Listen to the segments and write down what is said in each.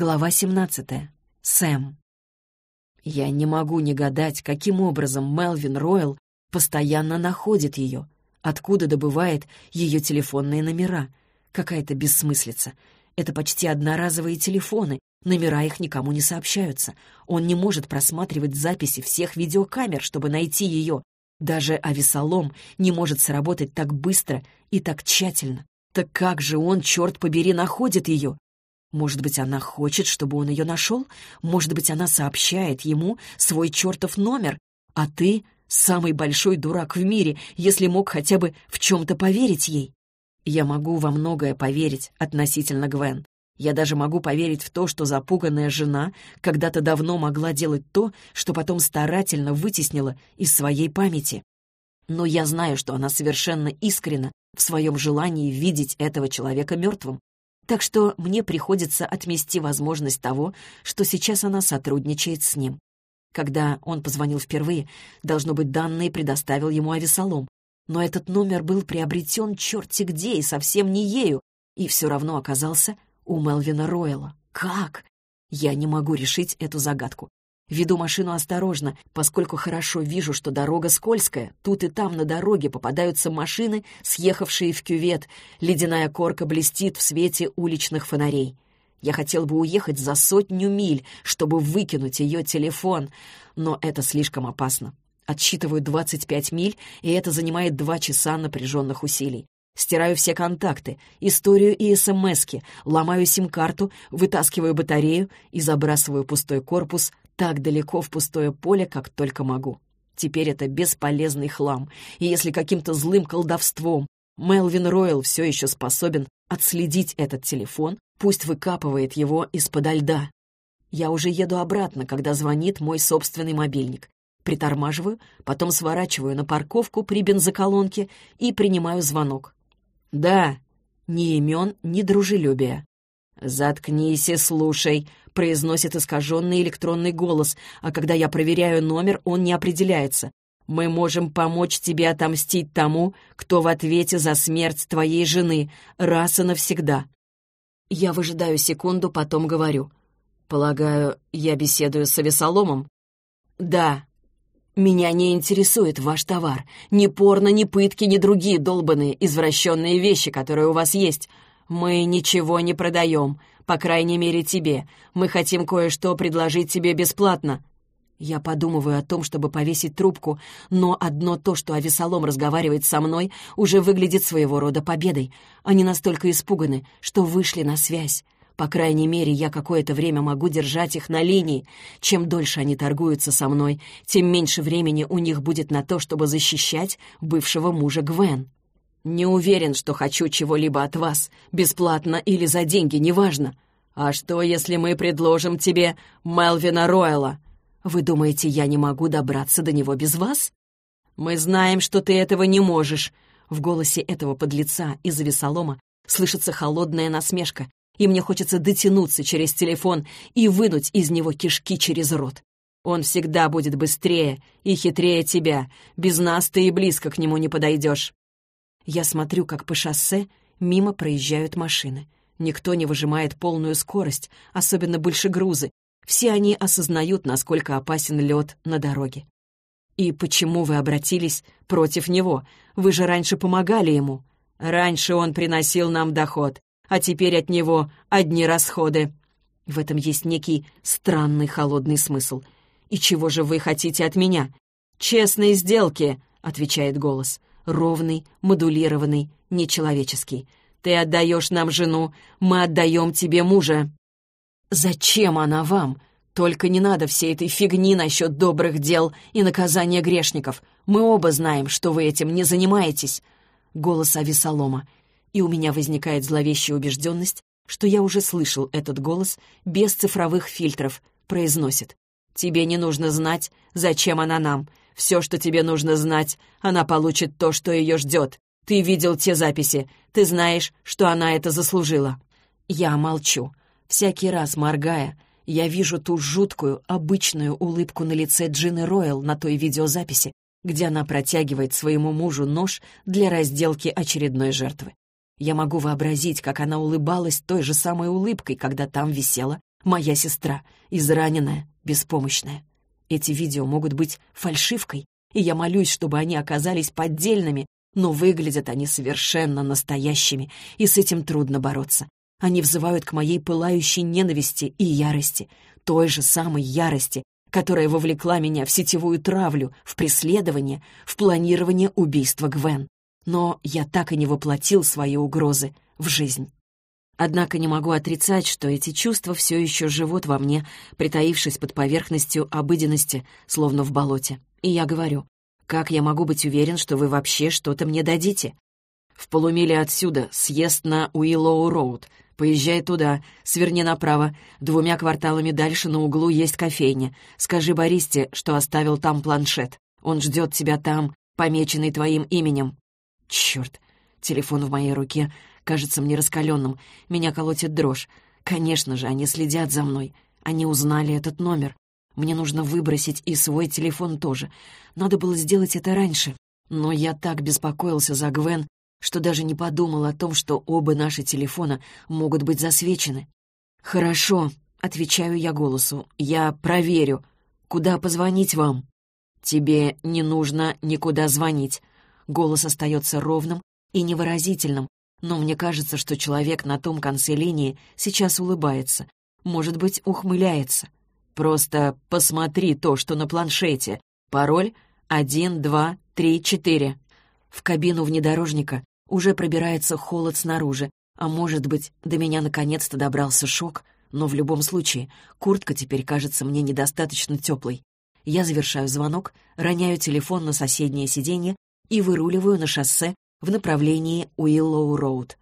Глава 17. Сэм. Я не могу не гадать, каким образом Мелвин Ройл постоянно находит ее, откуда добывает ее телефонные номера. Какая-то бессмыслица. Это почти одноразовые телефоны, номера их никому не сообщаются. Он не может просматривать записи всех видеокамер, чтобы найти ее. Даже авесолом не может сработать так быстро и так тщательно. Так как же он, черт побери, находит ее? Может быть, она хочет, чтобы он ее нашел? Может быть, она сообщает ему свой чертов номер? А ты — самый большой дурак в мире, если мог хотя бы в чем-то поверить ей. Я могу во многое поверить относительно Гвен. Я даже могу поверить в то, что запуганная жена когда-то давно могла делать то, что потом старательно вытеснила из своей памяти. Но я знаю, что она совершенно искренна в своем желании видеть этого человека мертвым. Так что мне приходится отмести возможность того, что сейчас она сотрудничает с ним. Когда он позвонил впервые, должно быть, данные предоставил ему Авесолом. Но этот номер был приобретен черти где и совсем не ею, и все равно оказался у Мелвина Ройла. Как? Я не могу решить эту загадку. Веду машину осторожно, поскольку хорошо вижу, что дорога скользкая. Тут и там на дороге попадаются машины, съехавшие в кювет. Ледяная корка блестит в свете уличных фонарей. Я хотел бы уехать за сотню миль, чтобы выкинуть ее телефон, но это слишком опасно. Отсчитываю 25 миль, и это занимает два часа напряженных усилий. Стираю все контакты, историю и СМСки, ломаю сим-карту, вытаскиваю батарею и забрасываю пустой корпус так далеко в пустое поле, как только могу. Теперь это бесполезный хлам, и если каким-то злым колдовством Мелвин Ройл все еще способен отследить этот телефон, пусть выкапывает его из-подо льда. Я уже еду обратно, когда звонит мой собственный мобильник. Притормаживаю, потом сворачиваю на парковку при бензоколонке и принимаю звонок. «Да, ни имен, ни дружелюбия». «Заткнись и слушай», — произносит искаженный электронный голос, а когда я проверяю номер, он не определяется. «Мы можем помочь тебе отомстить тому, кто в ответе за смерть твоей жены, раз и навсегда». Я выжидаю секунду, потом говорю. «Полагаю, я беседую с Авесоломом?» «Да», «Меня не интересует ваш товар. Ни порно, ни пытки, ни другие долбанные, извращенные вещи, которые у вас есть. Мы ничего не продаем, по крайней мере тебе. Мы хотим кое-что предложить тебе бесплатно». Я подумываю о том, чтобы повесить трубку, но одно то, что Авесолом разговаривает со мной, уже выглядит своего рода победой. Они настолько испуганы, что вышли на связь. По крайней мере, я какое-то время могу держать их на линии. Чем дольше они торгуются со мной, тем меньше времени у них будет на то, чтобы защищать бывшего мужа Гвен. Не уверен, что хочу чего-либо от вас, бесплатно или за деньги, неважно. А что, если мы предложим тебе Мелвина Ройла? Вы думаете, я не могу добраться до него без вас? Мы знаем, что ты этого не можешь. В голосе этого подлеца из Весолома слышится холодная насмешка, и мне хочется дотянуться через телефон и вынуть из него кишки через рот. Он всегда будет быстрее и хитрее тебя. Без нас ты и близко к нему не подойдешь. Я смотрю, как по шоссе мимо проезжают машины. Никто не выжимает полную скорость, особенно большегрузы. Все они осознают, насколько опасен лед на дороге. «И почему вы обратились против него? Вы же раньше помогали ему». «Раньше он приносил нам доход а теперь от него одни расходы. В этом есть некий странный холодный смысл. «И чего же вы хотите от меня?» «Честные сделки», — отвечает голос. Ровный, модулированный, нечеловеческий. «Ты отдаешь нам жену, мы отдаем тебе мужа». «Зачем она вам? Только не надо всей этой фигни насчет добрых дел и наказания грешников. Мы оба знаем, что вы этим не занимаетесь». Голос Авесолома и у меня возникает зловещая убежденность, что я уже слышал этот голос без цифровых фильтров, произносит. «Тебе не нужно знать, зачем она нам. Все, что тебе нужно знать, она получит то, что ее ждет. Ты видел те записи, ты знаешь, что она это заслужила». Я молчу. Всякий раз, моргая, я вижу ту жуткую, обычную улыбку на лице Джины Ройл на той видеозаписи, где она протягивает своему мужу нож для разделки очередной жертвы. Я могу вообразить, как она улыбалась той же самой улыбкой, когда там висела Моя сестра, израненная, беспомощная. Эти видео могут быть фальшивкой, и я молюсь, чтобы они оказались поддельными, но выглядят они совершенно настоящими, и с этим трудно бороться. Они взывают к моей пылающей ненависти и ярости, той же самой ярости, которая вовлекла меня в сетевую травлю, в преследование, в планирование убийства Гвен. Но я так и не воплотил свои угрозы в жизнь. Однако не могу отрицать, что эти чувства все еще живут во мне, притаившись под поверхностью обыденности, словно в болоте. И я говорю, как я могу быть уверен, что вы вообще что-то мне дадите? В полумиле отсюда съезд на Уиллоу-Роуд. Поезжай туда, сверни направо. Двумя кварталами дальше на углу есть кофейня. Скажи Бористе, что оставил там планшет. Он ждет тебя там, помеченный твоим именем. Черт, телефон в моей руке кажется мне раскаленным. Меня колотит дрожь. Конечно же, они следят за мной. Они узнали этот номер. Мне нужно выбросить и свой телефон тоже. Надо было сделать это раньше. Но я так беспокоился за Гвен, что даже не подумал о том, что оба наши телефона могут быть засвечены. «Хорошо», — отвечаю я голосу, — «я проверю. Куда позвонить вам?» «Тебе не нужно никуда звонить». Голос остается ровным и невыразительным, но мне кажется, что человек на том конце линии сейчас улыбается, может быть, ухмыляется. Просто посмотри то, что на планшете. Пароль один, два, три, четыре. В кабину внедорожника уже пробирается холод снаружи, а может быть, до меня наконец-то добрался шок, но в любом случае куртка теперь кажется мне недостаточно теплой. Я завершаю звонок, роняю телефон на соседнее сиденье и выруливаю на шоссе в направлении Уиллоу-Роуд.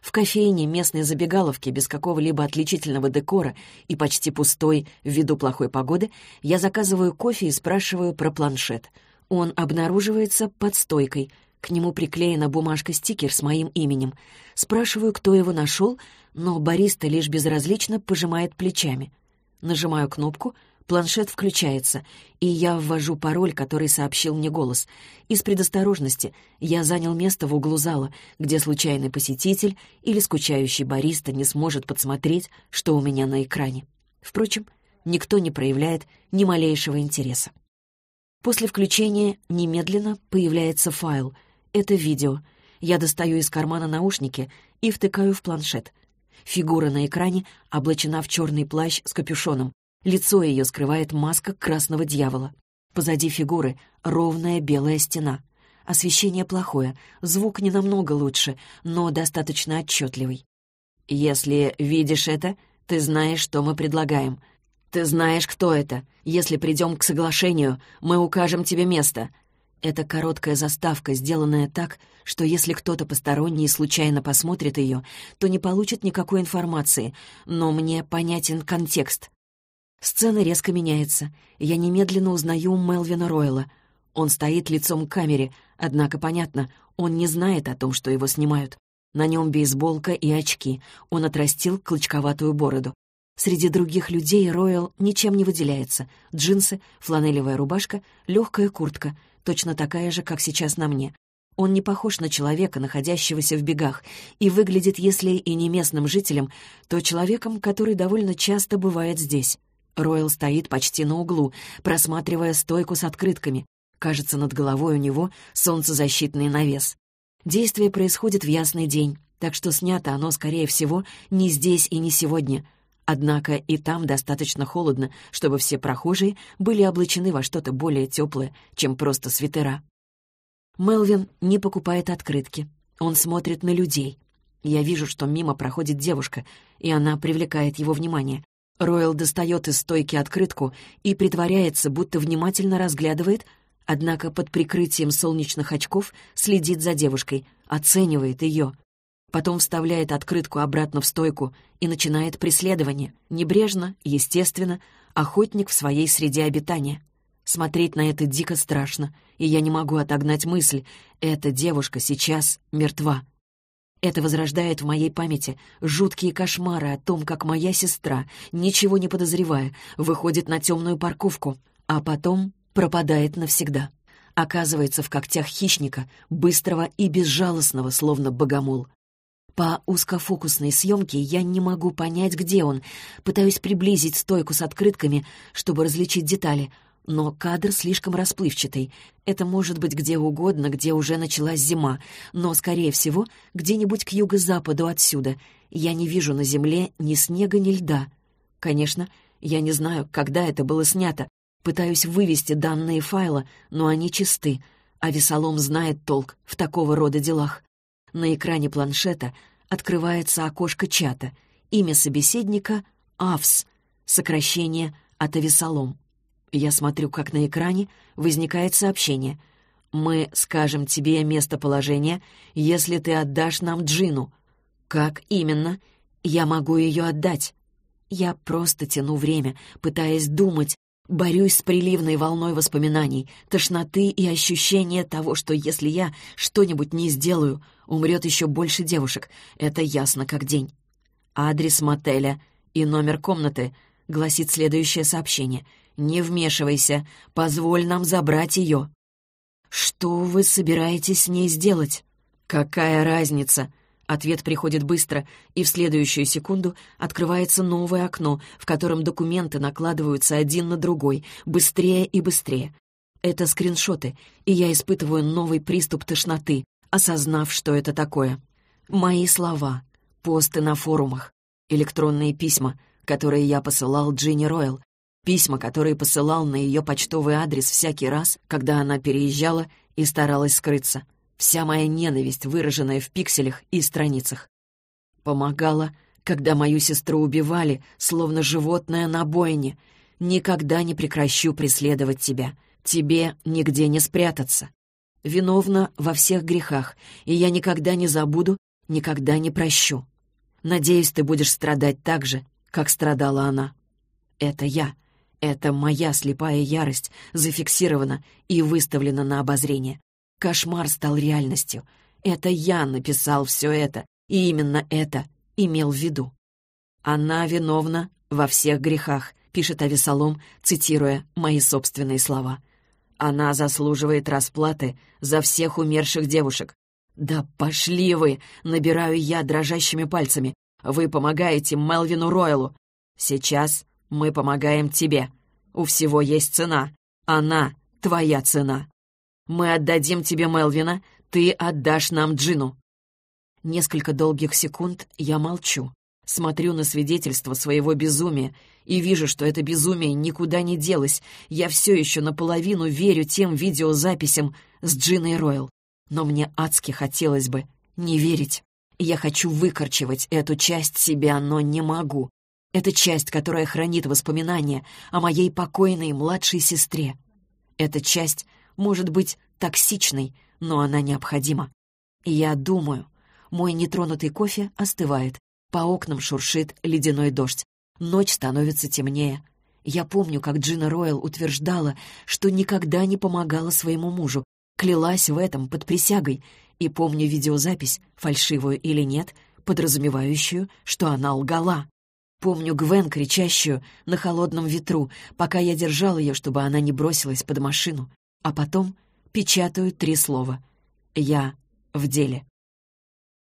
В кофейне местной забегаловки без какого-либо отличительного декора и почти пустой ввиду плохой погоды я заказываю кофе и спрашиваю про планшет. Он обнаруживается под стойкой. К нему приклеена бумажка-стикер с моим именем. Спрашиваю, кто его нашел, но бариста лишь безразлично пожимает плечами. Нажимаю кнопку — Планшет включается, и я ввожу пароль, который сообщил мне голос. Из предосторожности я занял место в углу зала, где случайный посетитель или скучающий бариста не сможет подсмотреть, что у меня на экране. Впрочем, никто не проявляет ни малейшего интереса. После включения немедленно появляется файл. Это видео. Я достаю из кармана наушники и втыкаю в планшет. Фигура на экране облачена в черный плащ с капюшоном. Лицо ее скрывает маска красного дьявола. Позади фигуры ровная белая стена. Освещение плохое, звук не намного лучше, но достаточно отчетливый. «Если видишь это, ты знаешь, что мы предлагаем. Ты знаешь, кто это. Если придем к соглашению, мы укажем тебе место». Это короткая заставка, сделанная так, что если кто-то посторонний случайно посмотрит ее, то не получит никакой информации, но мне понятен контекст. Сцена резко меняется. Я немедленно узнаю Мелвина Ройла. Он стоит лицом к камере, однако, понятно, он не знает о том, что его снимают. На нем бейсболка и очки. Он отрастил клочковатую бороду. Среди других людей Ройл ничем не выделяется. Джинсы, фланелевая рубашка, легкая куртка, точно такая же, как сейчас на мне. Он не похож на человека, находящегося в бегах, и выглядит, если и не местным жителем, то человеком, который довольно часто бывает здесь. Ройл стоит почти на углу, просматривая стойку с открытками. Кажется, над головой у него солнцезащитный навес. Действие происходит в ясный день, так что снято оно, скорее всего, не здесь и не сегодня. Однако и там достаточно холодно, чтобы все прохожие были облачены во что-то более теплое, чем просто свитера. Мелвин не покупает открытки. Он смотрит на людей. Я вижу, что мимо проходит девушка, и она привлекает его внимание. Ройл достает из стойки открытку и притворяется, будто внимательно разглядывает, однако под прикрытием солнечных очков следит за девушкой, оценивает ее. Потом вставляет открытку обратно в стойку и начинает преследование. Небрежно, естественно, охотник в своей среде обитания. Смотреть на это дико страшно, и я не могу отогнать мысль, эта девушка сейчас мертва. Это возрождает в моей памяти жуткие кошмары о том, как моя сестра, ничего не подозревая, выходит на темную парковку, а потом пропадает навсегда. Оказывается в когтях хищника, быстрого и безжалостного, словно богомол. По узкофокусной съемке я не могу понять, где он. Пытаюсь приблизить стойку с открытками, чтобы различить детали, но кадр слишком расплывчатый. Это может быть где угодно, где уже началась зима, но, скорее всего, где-нибудь к юго-западу отсюда. Я не вижу на земле ни снега, ни льда. Конечно, я не знаю, когда это было снято. Пытаюсь вывести данные файла, но они чисты, а Весолом знает толк в такого рода делах. На экране планшета открывается окошко чата. Имя собеседника — АВС, сокращение от Авесолом. Я смотрю, как на экране возникает сообщение. «Мы скажем тебе местоположение, если ты отдашь нам Джину». «Как именно? Я могу ее отдать». Я просто тяну время, пытаясь думать, Борюсь с приливной волной воспоминаний, тошноты и ощущения того, что если я что-нибудь не сделаю, умрет еще больше девушек. Это ясно как день. Адрес мотеля и номер комнаты гласит следующее сообщение. «Не вмешивайся, позволь нам забрать ее». «Что вы собираетесь с ней сделать?» «Какая разница?» Ответ приходит быстро, и в следующую секунду открывается новое окно, в котором документы накладываются один на другой, быстрее и быстрее. Это скриншоты, и я испытываю новый приступ тошноты, осознав, что это такое. Мои слова, посты на форумах, электронные письма, которые я посылал Джинни Ройл, письма, которые посылал на ее почтовый адрес всякий раз, когда она переезжала и старалась скрыться — Вся моя ненависть, выраженная в пикселях и страницах. Помогала, когда мою сестру убивали, словно животное на бойне. Никогда не прекращу преследовать тебя. Тебе нигде не спрятаться. Виновна во всех грехах, и я никогда не забуду, никогда не прощу. Надеюсь, ты будешь страдать так же, как страдала она. Это я. Это моя слепая ярость зафиксирована и выставлена на обозрение. Кошмар стал реальностью. Это я написал все это, и именно это имел в виду. «Она виновна во всех грехах», — пишет Авесолом, цитируя мои собственные слова. «Она заслуживает расплаты за всех умерших девушек». «Да пошли вы!» — набираю я дрожащими пальцами. «Вы помогаете Мелвину Ройлу. Сейчас мы помогаем тебе. У всего есть цена. Она — твоя цена». Мы отдадим тебе Мелвина, ты отдашь нам Джину». Несколько долгих секунд я молчу, смотрю на свидетельство своего безумия и вижу, что это безумие никуда не делось. Я все еще наполовину верю тем видеозаписям с Джиной Ройл. Но мне адски хотелось бы не верить. Я хочу выкорчевать эту часть себя, но не могу. Это часть, которая хранит воспоминания о моей покойной младшей сестре. Эта часть может быть токсичной, но она необходима. Я думаю, мой нетронутый кофе остывает, по окнам шуршит ледяной дождь, ночь становится темнее. Я помню, как Джина Ройл утверждала, что никогда не помогала своему мужу, клялась в этом под присягой, и помню видеозапись, фальшивую или нет, подразумевающую, что она лгала. Помню Гвен, кричащую на холодном ветру, пока я держал ее, чтобы она не бросилась под машину. А потом печатают три слова. «Я в деле».